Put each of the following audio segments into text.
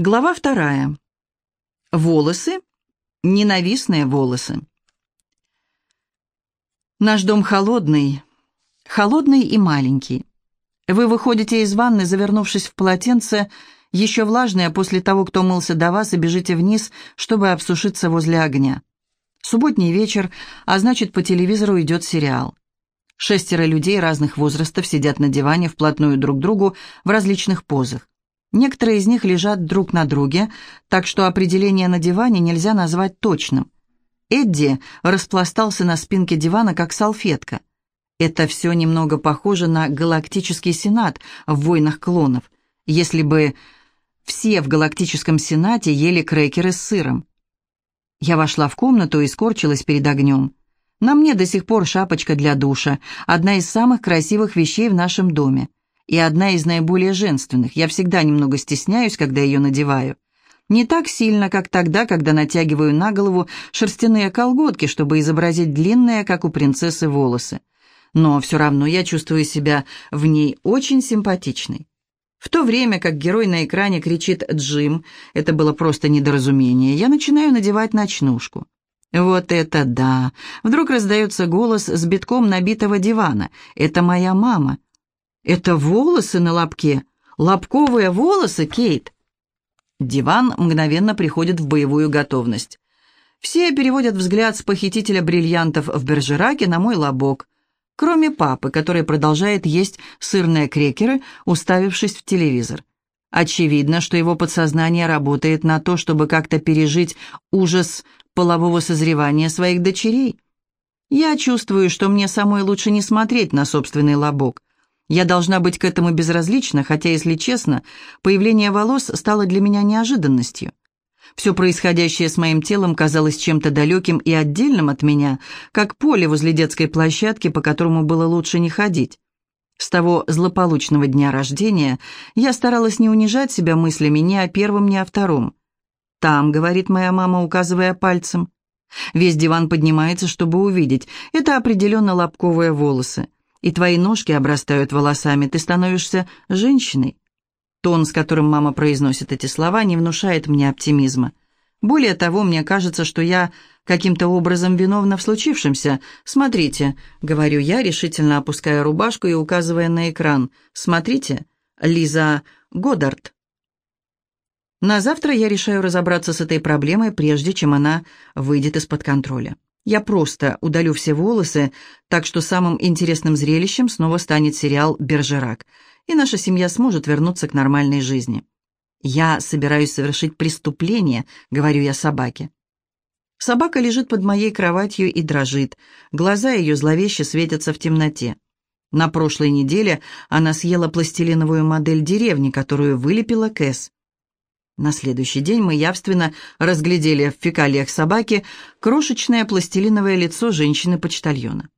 Глава вторая. Волосы. Ненавистные волосы. Наш дом холодный. Холодный и маленький. Вы выходите из ванны, завернувшись в полотенце, еще влажное после того, кто мылся до вас, и бежите вниз, чтобы обсушиться возле огня. Субботний вечер, а значит, по телевизору идет сериал. Шестеро людей разных возрастов сидят на диване вплотную друг к другу в различных позах. Некоторые из них лежат друг на друге, так что определение на диване нельзя назвать точным. Эдди распластался на спинке дивана, как салфетка. Это все немного похоже на галактический сенат в «Войнах клонов», если бы все в галактическом сенате ели крекеры с сыром. Я вошла в комнату и скорчилась перед огнем. На мне до сих пор шапочка для душа, одна из самых красивых вещей в нашем доме и одна из наиболее женственных. Я всегда немного стесняюсь, когда ее надеваю. Не так сильно, как тогда, когда натягиваю на голову шерстяные колготки, чтобы изобразить длинные, как у принцессы, волосы. Но все равно я чувствую себя в ней очень симпатичной. В то время как герой на экране кричит «Джим», это было просто недоразумение, я начинаю надевать ночнушку. Вот это да! Вдруг раздается голос с битком набитого дивана. Это моя мама. «Это волосы на лобке? Лобковые волосы, Кейт?» Диван мгновенно приходит в боевую готовность. Все переводят взгляд с похитителя бриллиантов в Бержераке на мой лобок, кроме папы, который продолжает есть сырные крекеры, уставившись в телевизор. Очевидно, что его подсознание работает на то, чтобы как-то пережить ужас полового созревания своих дочерей. Я чувствую, что мне самой лучше не смотреть на собственный лобок. Я должна быть к этому безразлична, хотя, если честно, появление волос стало для меня неожиданностью. Все происходящее с моим телом казалось чем-то далеким и отдельным от меня, как поле возле детской площадки, по которому было лучше не ходить. С того злополучного дня рождения я старалась не унижать себя мыслями ни о первом, ни о втором. «Там», — говорит моя мама, указывая пальцем. Весь диван поднимается, чтобы увидеть. Это определенно лобковые волосы и твои ножки обрастают волосами, ты становишься женщиной. Тон, с которым мама произносит эти слова, не внушает мне оптимизма. Более того, мне кажется, что я каким-то образом виновна в случившемся. Смотрите, говорю я, решительно опуская рубашку и указывая на экран. Смотрите, Лиза Годдард. На завтра я решаю разобраться с этой проблемой, прежде чем она выйдет из-под контроля. Я просто удалю все волосы, так что самым интересным зрелищем снова станет сериал «Бержерак», и наша семья сможет вернуться к нормальной жизни. «Я собираюсь совершить преступление», — говорю я собаке. Собака лежит под моей кроватью и дрожит. Глаза ее зловеще светятся в темноте. На прошлой неделе она съела пластилиновую модель деревни, которую вылепила Кэс. На следующий день мы явственно разглядели в фекалиях собаки крошечное пластилиновое лицо женщины-почтальона.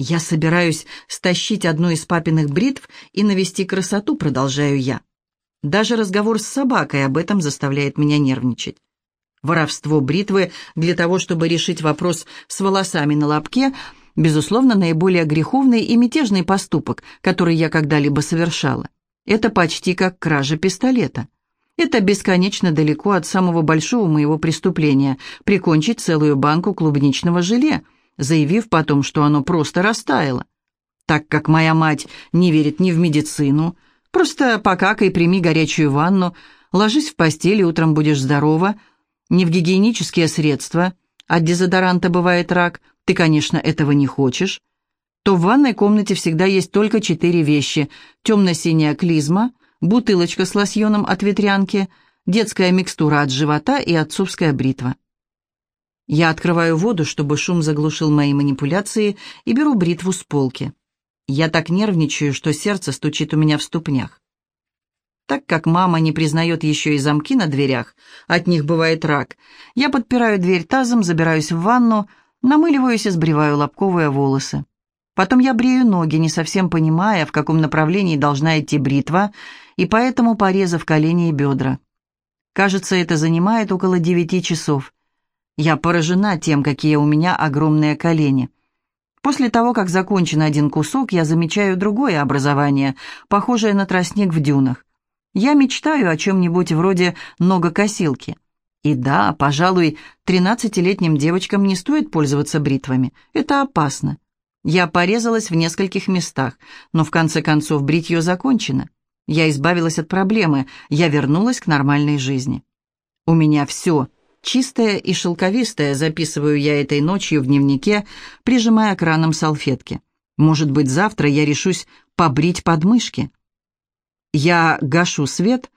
«Я собираюсь стащить одну из папиных бритв и навести красоту», — продолжаю я. Даже разговор с собакой об этом заставляет меня нервничать. Воровство бритвы для того, чтобы решить вопрос с волосами на лобке, безусловно, наиболее греховный и мятежный поступок, который я когда-либо совершала. Это почти как кража пистолета. Это бесконечно далеко от самого большого моего преступления – прикончить целую банку клубничного желе, заявив потом, что оно просто растаяло. Так как моя мать не верит ни в медицину, просто покакай, прими горячую ванну, ложись в постель, и утром будешь здорова, не в гигиенические средства, от дезодоранта бывает рак, ты, конечно, этого не хочешь, то в ванной комнате всегда есть только четыре вещи – темно-синяя клизма – бутылочка с лосьоном от ветрянки, детская микстура от живота и отцовская бритва. Я открываю воду, чтобы шум заглушил мои манипуляции, и беру бритву с полки. Я так нервничаю, что сердце стучит у меня в ступнях. Так как мама не признает еще и замки на дверях, от них бывает рак, я подпираю дверь тазом, забираюсь в ванну, намыливаюсь и сбриваю лобковые волосы. Потом я брею ноги, не совсем понимая, в каком направлении должна идти бритва, и поэтому порезав колени и бедра. Кажется, это занимает около девяти часов. Я поражена тем, какие у меня огромные колени. После того, как закончен один кусок, я замечаю другое образование, похожее на тростник в дюнах. Я мечтаю о чем-нибудь вроде ногокосилки. И да, пожалуй, тринадцатилетним девочкам не стоит пользоваться бритвами. Это опасно. Я порезалась в нескольких местах, но в конце концов бритье закончено. Я избавилась от проблемы, я вернулась к нормальной жизни. У меня все чистое и шелковистое, записываю я этой ночью в дневнике, прижимая к ранам салфетки. Может быть, завтра я решусь побрить подмышки. Я гашу свет,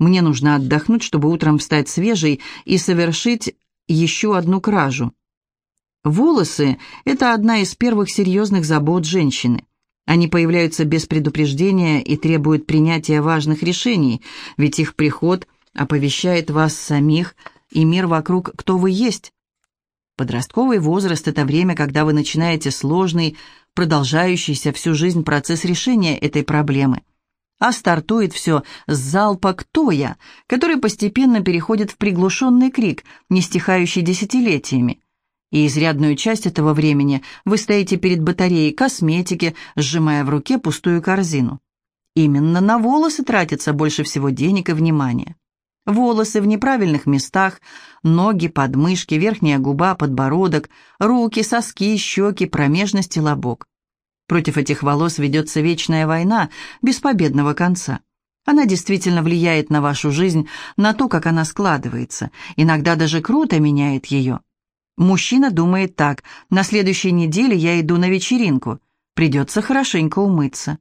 мне нужно отдохнуть, чтобы утром встать свежей и совершить еще одну кражу. Волосы – это одна из первых серьезных забот женщины. Они появляются без предупреждения и требуют принятия важных решений, ведь их приход оповещает вас самих и мир вокруг, кто вы есть. Подростковый возраст – это время, когда вы начинаете сложный, продолжающийся всю жизнь процесс решения этой проблемы. А стартует все с залпа «Кто я?», который постепенно переходит в приглушенный крик, не стихающий десятилетиями. И изрядную часть этого времени вы стоите перед батареей косметики, сжимая в руке пустую корзину. Именно на волосы тратится больше всего денег и внимания. Волосы в неправильных местах, ноги, подмышки, верхняя губа, подбородок, руки, соски, щеки, промежность и лобок. Против этих волос ведется вечная война, без победного конца. Она действительно влияет на вашу жизнь, на то, как она складывается, иногда даже круто меняет ее. Мужчина думает так, на следующей неделе я иду на вечеринку, придется хорошенько умыться.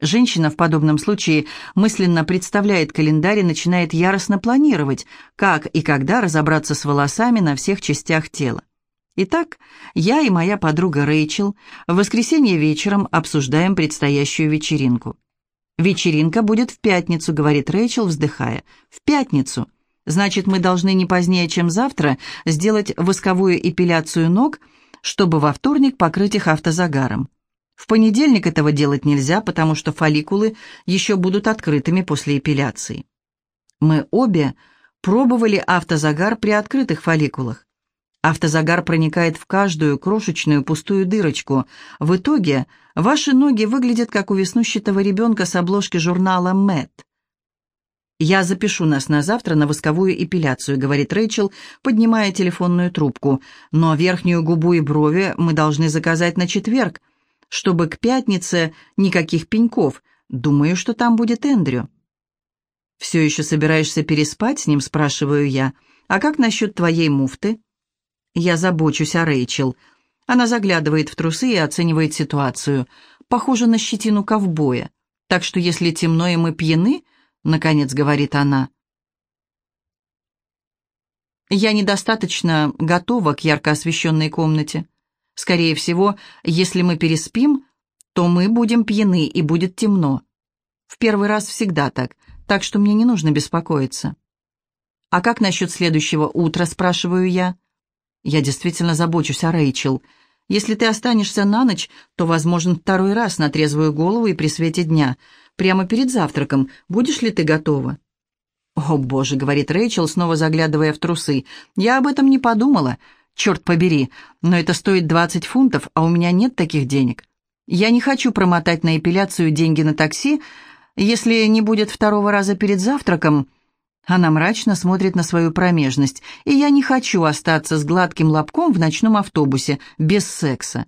Женщина в подобном случае мысленно представляет календарь и начинает яростно планировать, как и когда разобраться с волосами на всех частях тела. Итак, я и моя подруга Рэйчел в воскресенье вечером обсуждаем предстоящую вечеринку. «Вечеринка будет в пятницу», — говорит Рэйчел, вздыхая. «В пятницу. Значит, мы должны не позднее, чем завтра, сделать восковую эпиляцию ног, чтобы во вторник покрыть их автозагаром. В понедельник этого делать нельзя, потому что фолликулы еще будут открытыми после эпиляции. Мы обе пробовали автозагар при открытых фолликулах. Автозагар проникает в каждую крошечную пустую дырочку. В итоге ваши ноги выглядят как у веснущатого ребенка с обложки журнала «Мэтт». «Я запишу нас на завтра на восковую эпиляцию», — говорит Рэйчел, поднимая телефонную трубку. «Но верхнюю губу и брови мы должны заказать на четверг чтобы к пятнице никаких пеньков. Думаю, что там будет Эндрю». «Все еще собираешься переспать с ним?» – спрашиваю я. «А как насчет твоей муфты?» «Я забочусь о Рэйчел». Она заглядывает в трусы и оценивает ситуацию. Похоже на щетину ковбоя. Так что если темно и мы пьяны, наконец говорит она. Я недостаточно готова к ярко освещенной комнате. Скорее всего, если мы переспим, то мы будем пьяны и будет темно. В первый раз всегда так, так что мне не нужно беспокоиться. «А как насчет следующего утра?» – спрашиваю я. «Я действительно забочусь о Рэйчел. Если ты останешься на ночь, то возможен второй раз на трезвую голову и при свете дня. Прямо перед завтраком. Будешь ли ты готова?» «О, боже», — говорит Рэйчел, снова заглядывая в трусы. «Я об этом не подумала. Черт побери, но это стоит 20 фунтов, а у меня нет таких денег. Я не хочу промотать на эпиляцию деньги на такси, если не будет второго раза перед завтраком. Она мрачно смотрит на свою промежность, и я не хочу остаться с гладким лобком в ночном автобусе, без секса.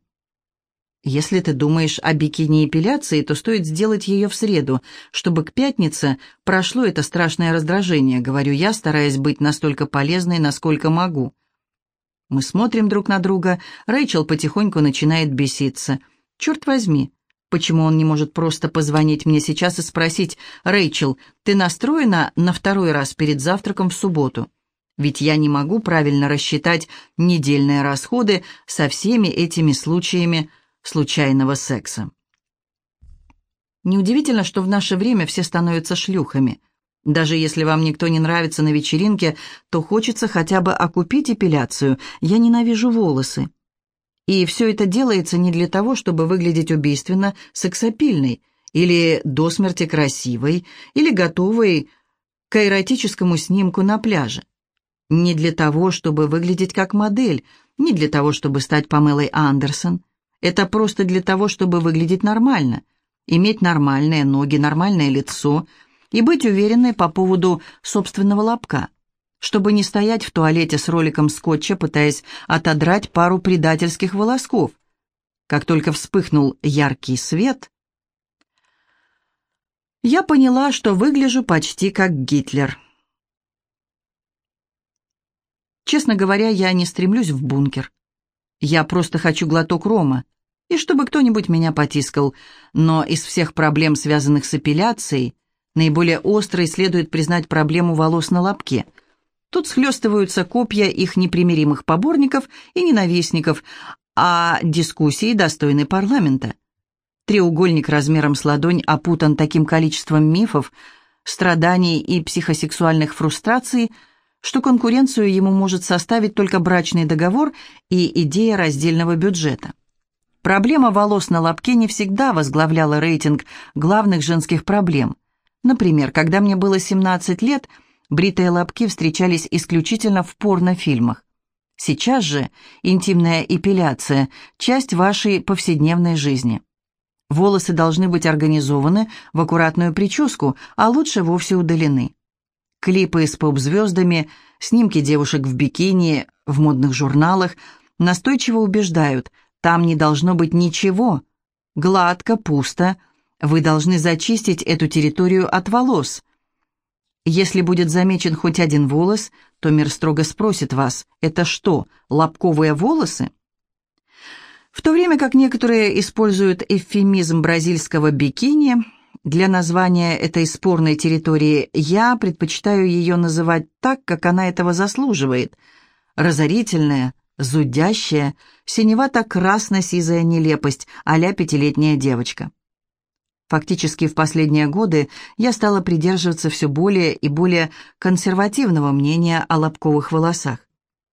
Если ты думаешь о бикини-эпиляции, то стоит сделать ее в среду, чтобы к пятнице прошло это страшное раздражение, говорю я, стараясь быть настолько полезной, насколько могу. Мы смотрим друг на друга. Рэйчел потихоньку начинает беситься. Черт возьми, почему он не может просто позвонить мне сейчас и спросить, «Рэйчел, ты настроена на второй раз перед завтраком в субботу?» Ведь я не могу правильно рассчитать недельные расходы со всеми этими случаями случайного секса. Неудивительно, что в наше время все становятся шлюхами. Даже если вам никто не нравится на вечеринке, то хочется хотя бы окупить эпиляцию. Я ненавижу волосы. И все это делается не для того, чтобы выглядеть убийственно сексапильной, или до смерти красивой, или готовой к эротическому снимку на пляже. Не для того, чтобы выглядеть как модель, не для того, чтобы стать Памелой Андерсон. Это просто для того, чтобы выглядеть нормально, иметь нормальные ноги, нормальное лицо – и быть уверенной по поводу собственного лобка, чтобы не стоять в туалете с роликом скотча, пытаясь отодрать пару предательских волосков. Как только вспыхнул яркий свет, я поняла, что выгляжу почти как Гитлер. Честно говоря, я не стремлюсь в бункер. Я просто хочу глоток рома, и чтобы кто-нибудь меня потискал. Но из всех проблем, связанных с эпиляцией, наиболее острой следует признать проблему волос на лобке. Тут схлестываются копья их непримиримых поборников и ненавистников, а дискуссии достойны парламента. Треугольник размером с ладонь опутан таким количеством мифов, страданий и психосексуальных фрустраций – что конкуренцию ему может составить только брачный договор и идея раздельного бюджета. Проблема волос на лобке не всегда возглавляла рейтинг главных женских проблем. Например, когда мне было 17 лет, бритые лобки встречались исключительно в порнофильмах. Сейчас же интимная эпиляция – часть вашей повседневной жизни. Волосы должны быть организованы в аккуратную прическу, а лучше вовсе удалены. Клипы с поп-звездами, снимки девушек в бикини, в модных журналах настойчиво убеждают, там не должно быть ничего. Гладко, пусто. Вы должны зачистить эту территорию от волос. Если будет замечен хоть один волос, то мир строго спросит вас, это что, лобковые волосы? В то время как некоторые используют эвфемизм бразильского бикини – для названия этой спорной территории я предпочитаю ее называть так, как она этого заслуживает. Разорительная, зудящая, синевато-красно-сизая нелепость а-ля пятилетняя девочка. Фактически в последние годы я стала придерживаться все более и более консервативного мнения о лобковых волосах.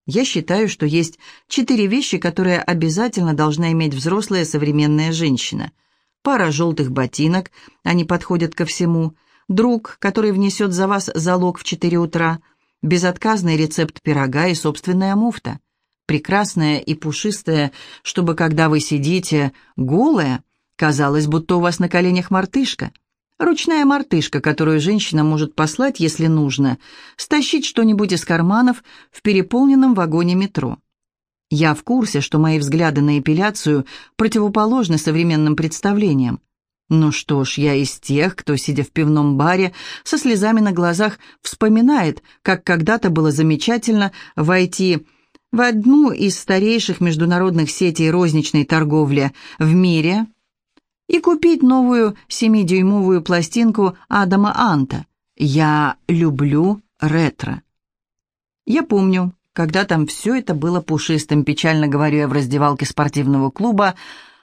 Я считаю, что есть четыре вещи, которые обязательно должна иметь взрослая современная женщина – пара желтых ботинок, они подходят ко всему, друг, который внесет за вас залог в 4 утра, безотказный рецепт пирога и собственная муфта. Прекрасная и пушистая, чтобы, когда вы сидите голая, казалось, будто у вас на коленях мартышка. Ручная мартышка, которую женщина может послать, если нужно, стащить что-нибудь из карманов в переполненном вагоне метро. Я в курсе, что мои взгляды на эпиляцию противоположны современным представлениям. Ну что ж, я из тех, кто, сидя в пивном баре, со слезами на глазах вспоминает, как когда-то было замечательно войти в одну из старейших международных сетей розничной торговли в мире и купить новую семидюймовую пластинку Адама Анта. Я люблю ретро. Я помню, когда там все это было пушистым, печально говорю я в раздевалке спортивного клуба,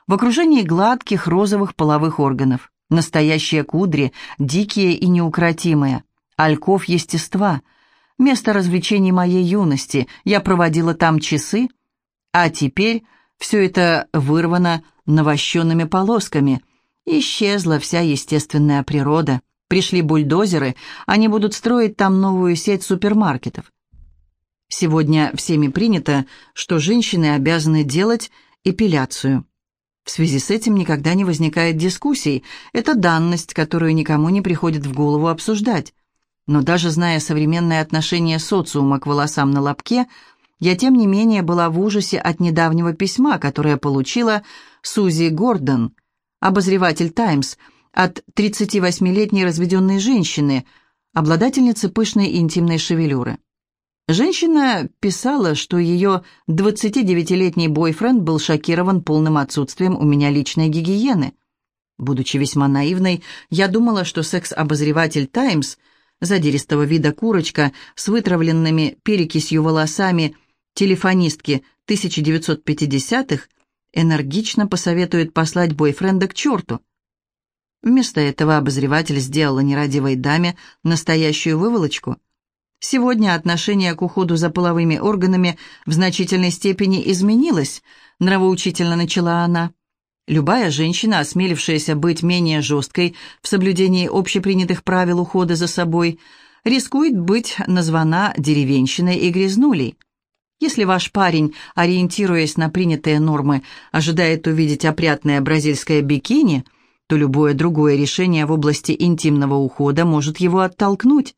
в окружении гладких розовых половых органов. Настоящие кудри, дикие и неукротимые. Альков естества. Место развлечений моей юности. Я проводила там часы, а теперь все это вырвано навощенными полосками. Исчезла вся естественная природа. Пришли бульдозеры, они будут строить там новую сеть супермаркетов. Сегодня всеми принято, что женщины обязаны делать эпиляцию. В связи с этим никогда не возникает дискуссий. Это данность, которую никому не приходит в голову обсуждать. Но даже зная современное отношение социума к волосам на лобке, я тем не менее была в ужасе от недавнего письма, которое получила Сузи Гордон, обозреватель «Таймс», от 38-летней разведенной женщины, обладательницы пышной интимной шевелюры. Женщина писала, что ее 29-летний бойфренд был шокирован полным отсутствием у меня личной гигиены. Будучи весьма наивной, я думала, что секс-обозреватель «Таймс», задиристого вида курочка с вытравленными перекисью волосами телефонистки 1950-х, энергично посоветует послать бойфренда к черту. Вместо этого обозреватель сделала нерадивой даме настоящую выволочку – Сегодня отношение к уходу за половыми органами в значительной степени изменилось, нравоучительно начала она. Любая женщина, осмелившаяся быть менее жесткой в соблюдении общепринятых правил ухода за собой, рискует быть названа деревенщиной и грязнулей. Если ваш парень, ориентируясь на принятые нормы, ожидает увидеть опрятное бразильское бикини, то любое другое решение в области интимного ухода может его оттолкнуть.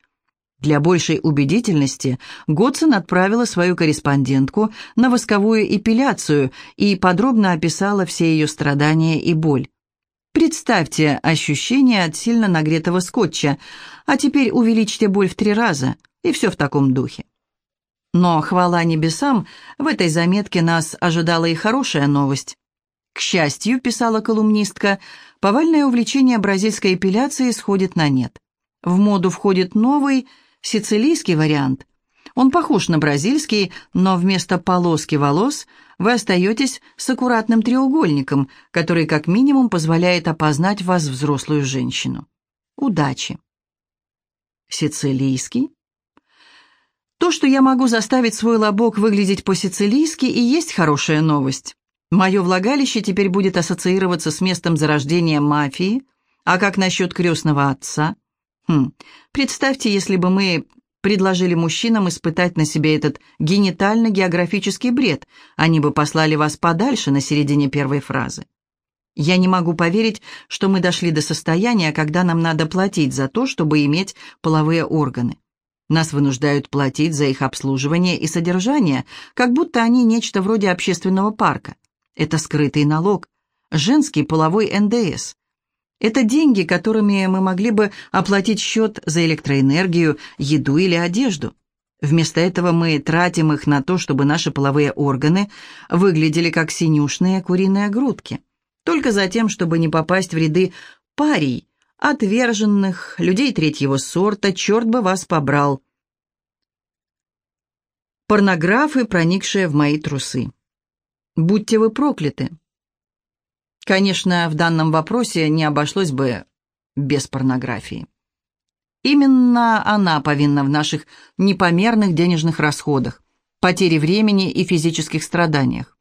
Для большей убедительности Готсон отправила свою корреспондентку на восковую эпиляцию и подробно описала все ее страдания и боль. Представьте ощущение от сильно нагретого скотча, а теперь увеличьте боль в три раза, и все в таком духе. Но, хвала небесам, в этой заметке нас ожидала и хорошая новость. К счастью, писала колумнистка, повальное увлечение бразильской эпиляцией сходит на нет. В моду входит новый, сицилийский вариант. Он похож на бразильский, но вместо полоски волос вы остаетесь с аккуратным треугольником, который как минимум позволяет опознать вас взрослую женщину. Удачи! Сицилийский? То, что я могу заставить свой лобок выглядеть по-сицилийски, и есть хорошая новость. Мое влагалище теперь будет ассоциироваться с местом зарождения мафии, а как насчет крестного отца? Хм, представьте, если бы мы предложили мужчинам испытать на себе этот генитально-географический бред, они бы послали вас подальше на середине первой фразы. Я не могу поверить, что мы дошли до состояния, когда нам надо платить за то, чтобы иметь половые органы. Нас вынуждают платить за их обслуживание и содержание, как будто они нечто вроде общественного парка. Это скрытый налог, женский половой НДС. Это деньги, которыми мы могли бы оплатить счет за электроэнергию, еду или одежду. Вместо этого мы тратим их на то, чтобы наши половые органы выглядели как синюшные куриные грудки. Только за тем, чтобы не попасть в ряды парий, отверженных, людей третьего сорта, черт бы вас побрал. Порнографы, проникшие в мои трусы. Будьте вы прокляты. Конечно, в данном вопросе не обошлось бы без порнографии. Именно она повинна в наших непомерных денежных расходах, потере времени и физических страданиях.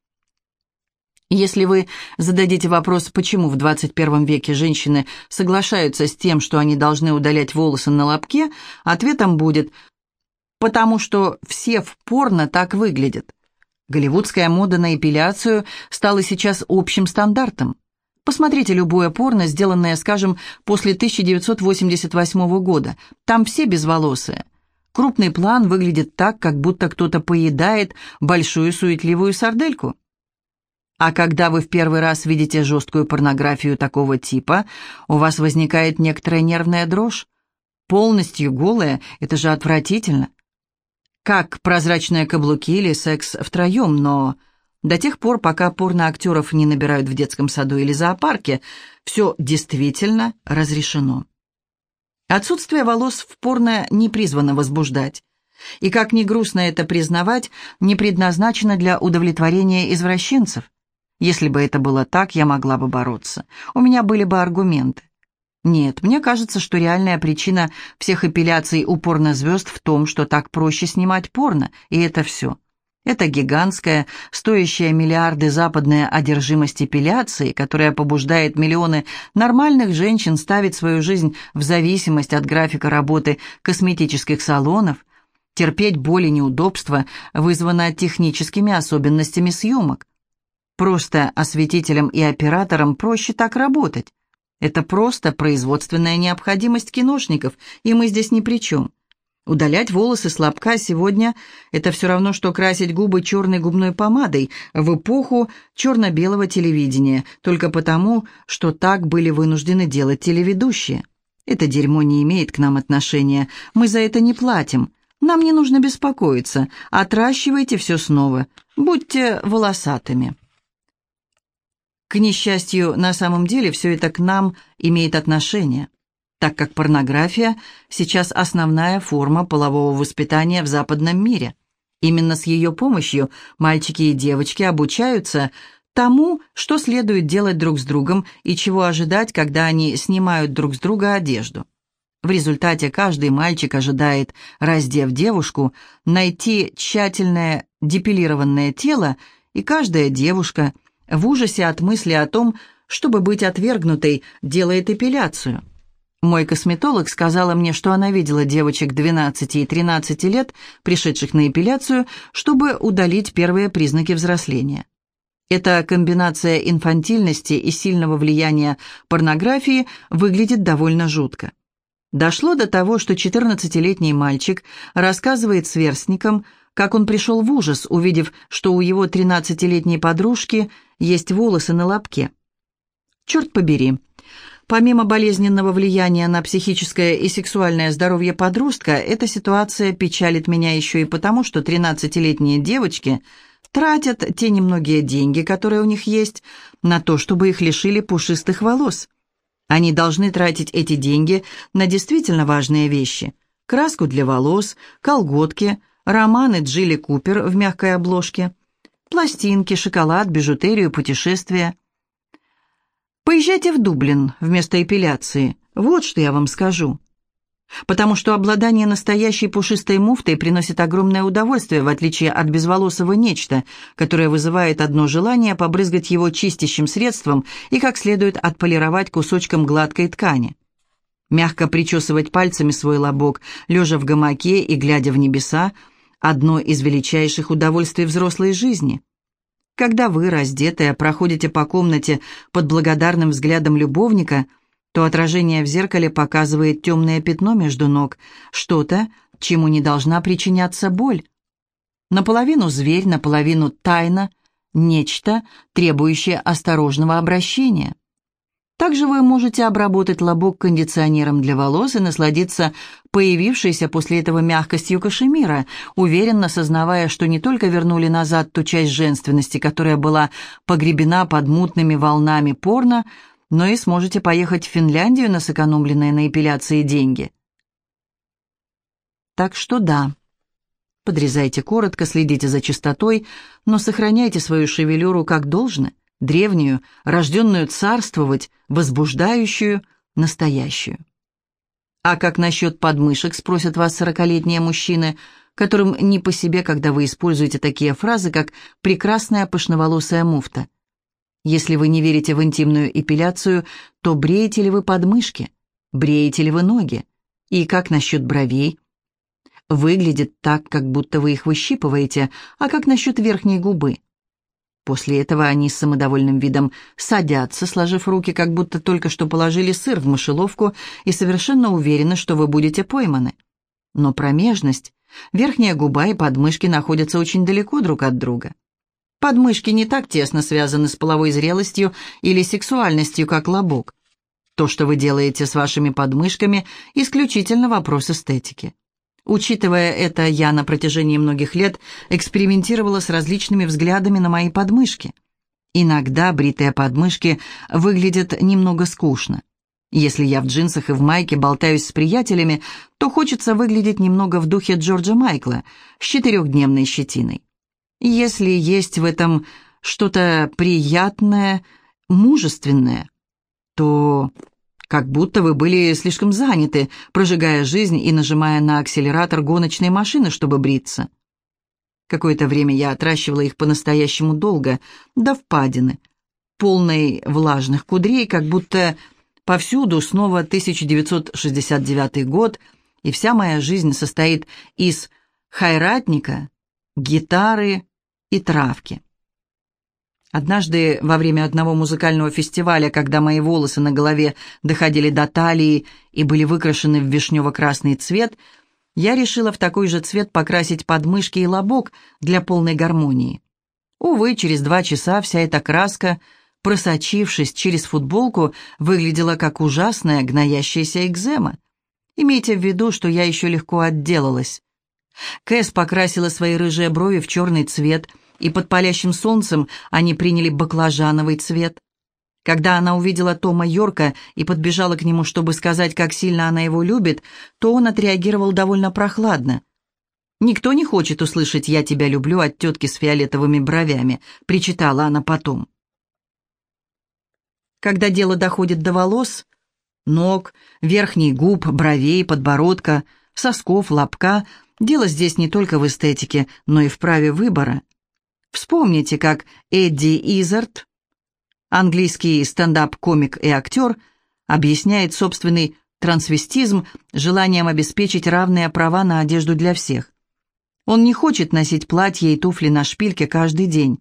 Если вы зададите вопрос, почему в 21 веке женщины соглашаются с тем, что они должны удалять волосы на лобке, ответом будет «потому что все в порно так выглядят». Голливудская мода на эпиляцию стала сейчас общим стандартом. Посмотрите любое порно, сделанное, скажем, после 1988 года. Там все безволосые. Крупный план выглядит так, как будто кто-то поедает большую суетливую сардельку. А когда вы в первый раз видите жесткую порнографию такого типа, у вас возникает некоторая нервная дрожь. Полностью голая – это же отвратительно. Как прозрачные каблуки или секс втроем, но до тех пор, пока порноактеров не набирают в детском саду или зоопарке, все действительно разрешено. Отсутствие волос в порно не призвано возбуждать. И как ни грустно это признавать, не предназначено для удовлетворения извращенцев. Если бы это было так, я могла бы бороться. У меня были бы аргументы. Нет, мне кажется, что реальная причина всех эпиляций у порнозвезд в том, что так проще снимать порно, и это все. Это гигантская, стоящая миллиарды западная одержимость эпиляцией, которая побуждает миллионы нормальных женщин ставить свою жизнь в зависимость от графика работы косметических салонов, терпеть боль и неудобства, вызванные техническими особенностями съемок. Просто осветителям и операторам проще так работать. Это просто производственная необходимость киношников, и мы здесь ни при чем. Удалять волосы с лобка сегодня – это все равно, что красить губы черной губной помадой в эпоху черно-белого телевидения, только потому, что так были вынуждены делать телеведущие. Это дерьмо не имеет к нам отношения, мы за это не платим. Нам не нужно беспокоиться, отращивайте все снова, будьте волосатыми. К несчастью, на самом деле все это к нам имеет отношение, так как порнография сейчас основная форма полового воспитания в западном мире. Именно с ее помощью мальчики и девочки обучаются тому, что следует делать друг с другом и чего ожидать, когда они снимают друг с друга одежду. В результате каждый мальчик ожидает, раздев девушку, найти тщательное депилированное тело, и каждая девушка – в ужасе от мысли о том, чтобы быть отвергнутой, делает эпиляцию. Мой косметолог сказала мне, что она видела девочек 12 и 13 лет, пришедших на эпиляцию, чтобы удалить первые признаки взросления. Эта комбинация инфантильности и сильного влияния порнографии выглядит довольно жутко. Дошло до того, что 14-летний мальчик рассказывает сверстникам, как он пришел в ужас, увидев, что у его 13-летней подружки есть волосы на лобке. Черт побери, помимо болезненного влияния на психическое и сексуальное здоровье подростка, эта ситуация печалит меня еще и потому, что 13-летние девочки – тратят те немногие деньги, которые у них есть, на то, чтобы их лишили пушистых волос. Они должны тратить эти деньги на действительно важные вещи. Краску для волос, колготки, романы Джилли Купер в мягкой обложке, пластинки, шоколад, бижутерию, путешествия. Поезжайте в Дублин вместо эпиляции. Вот что я вам скажу потому что обладание настоящей пушистой муфтой приносит огромное удовольствие, в отличие от безволосого нечто, которое вызывает одно желание побрызгать его чистящим средством и как следует отполировать кусочком гладкой ткани. Мягко причесывать пальцами свой лобок, лежа в гамаке и глядя в небеса, одно из величайших удовольствий взрослой жизни. Когда вы, раздетая, проходите по комнате под благодарным взглядом любовника – то отражение в зеркале показывает темное пятно между ног, что-то, чему не должна причиняться боль. Наполовину зверь, наполовину тайна, нечто, требующее осторожного обращения. Также вы можете обработать лобок кондиционером для волос и насладиться появившейся после этого мягкостью кашемира, уверенно сознавая, что не только вернули назад ту часть женственности, которая была погребена под мутными волнами порно, но и сможете поехать в Финляндию на сэкономленные на эпиляции деньги. Так что да, подрезайте коротко, следите за чистотой, но сохраняйте свою шевелюру как должно, древнюю, рожденную царствовать, возбуждающую, настоящую. А как насчет подмышек, спросят вас сорокалетние мужчины, которым не по себе, когда вы используете такие фразы, как «прекрасная пышноволосая муфта». Если вы не верите в интимную эпиляцию, то бреете ли вы подмышки? Бреете ли вы ноги? И как насчет бровей? Выглядит так, как будто вы их выщипываете, а как насчет верхней губы? После этого они с самодовольным видом садятся, сложив руки, как будто только что положили сыр в мышеловку и совершенно уверены, что вы будете пойманы. Но промежность, верхняя губа и подмышки находятся очень далеко друг от друга. Подмышки не так тесно связаны с половой зрелостью или сексуальностью, как лобок. То, что вы делаете с вашими подмышками, исключительно вопрос эстетики. Учитывая это, я на протяжении многих лет экспериментировала с различными взглядами на мои подмышки. Иногда бритые подмышки выглядят немного скучно. Если я в джинсах и в майке болтаюсь с приятелями, то хочется выглядеть немного в духе Джорджа Майкла с четырехдневной щетиной. Если есть в этом что-то приятное, мужественное, то как будто вы были слишком заняты, прожигая жизнь и нажимая на акселератор гоночной машины, чтобы бриться. Какое-то время я отращивала их по-настоящему долго, до впадины, полной влажных кудрей, как будто повсюду снова 1969 год, и вся моя жизнь состоит из хайратника, гитары и травки. Однажды во время одного музыкального фестиваля, когда мои волосы на голове доходили до талии и были выкрашены в вишнево-красный цвет, я решила в такой же цвет покрасить подмышки и лобок для полной гармонии. Увы, через два часа вся эта краска, просочившись через футболку, выглядела как ужасная гноящаяся экзема. Имейте в виду, что я еще легко отделалась. Кэс покрасила свои рыжие брови в черный цвет, и под палящим солнцем они приняли баклажановый цвет. Когда она увидела Тома Йорка и подбежала к нему, чтобы сказать, как сильно она его любит, то он отреагировал довольно прохладно. «Никто не хочет услышать «я тебя люблю» от тетки с фиолетовыми бровями», — причитала она потом. Когда дело доходит до волос, ног, верхней губ, бровей, подбородка, сосков, лобка, Дело здесь не только в эстетике, но и в праве выбора. Вспомните, как Эдди Изард, английский стендап-комик и актер, объясняет собственный трансвестизм желанием обеспечить равные права на одежду для всех. Он не хочет носить платье и туфли на шпильке каждый день.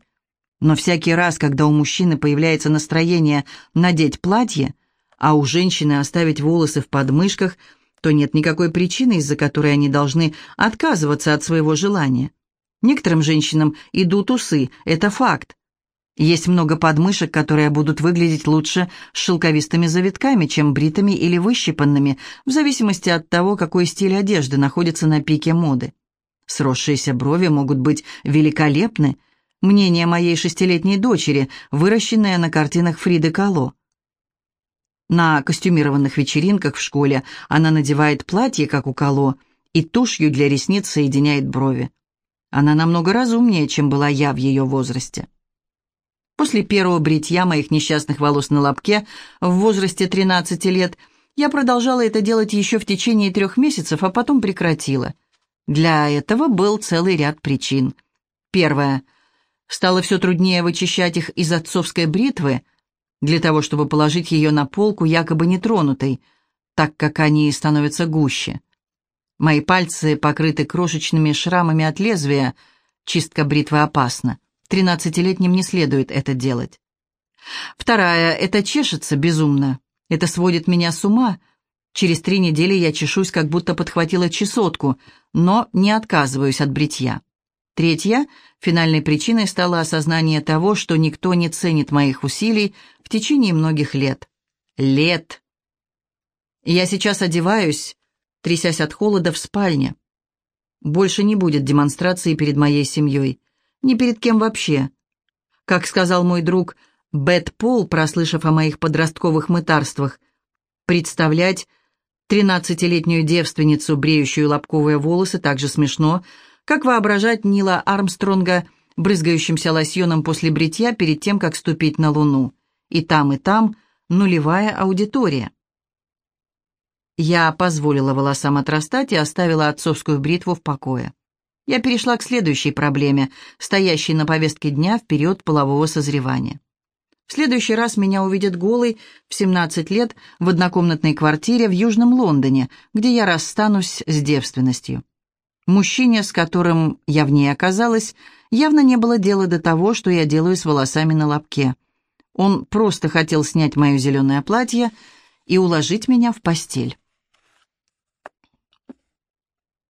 Но всякий раз, когда у мужчины появляется настроение надеть платье, а у женщины оставить волосы в подмышках, то нет никакой причины, из-за которой они должны отказываться от своего желания. Некоторым женщинам идут усы, это факт. Есть много подмышек, которые будут выглядеть лучше с шелковистыми завитками, чем бритыми или выщипанными, в зависимости от того, какой стиль одежды находится на пике моды. Сросшиеся брови могут быть великолепны. Мнение моей шестилетней дочери, выращенное на картинах Фриды Кало. На костюмированных вечеринках в школе она надевает платье, как у Кало, и тушью для ресниц соединяет брови. Она намного разумнее, чем была я в ее возрасте. После первого бритья моих несчастных волос на лобке в возрасте 13 лет я продолжала это делать еще в течение трех месяцев, а потом прекратила. Для этого был целый ряд причин. Первое. Стало все труднее вычищать их из отцовской бритвы, для того, чтобы положить ее на полку якобы нетронутой, так как они становятся гуще. Мои пальцы покрыты крошечными шрамами от лезвия. Чистка бритвы опасна. Тринадцатилетним не следует это делать. Вторая — это чешется безумно. Это сводит меня с ума. Через три недели я чешусь, как будто подхватила чесотку, но не отказываюсь от бритья. Третья — финальной причиной стало осознание того, что никто не ценит моих усилий в течение многих лет. Лет. Я сейчас одеваюсь, трясясь от холода в спальне. Больше не будет демонстрации перед моей семьей. Ни перед кем вообще. Как сказал мой друг Бет Пол, прослышав о моих подростковых мытарствах, представлять тринадцатилетнюю девственницу, бреющую лобковые волосы, так же смешно, как воображать Нила Армстронга, брызгающимся лосьоном после бритья перед тем, как ступить на Луну. И там, и там нулевая аудитория. Я позволила волосам отрастать и оставила отцовскую бритву в покое. Я перешла к следующей проблеме, стоящей на повестке дня в период полового созревания. В следующий раз меня увидят голой в 17 лет в однокомнатной квартире в Южном Лондоне, где я расстанусь с девственностью. Мужчине, с которым я в ней оказалась, явно не было дела до того, что я делаю с волосами на лобке. Он просто хотел снять мое зеленое платье и уложить меня в постель.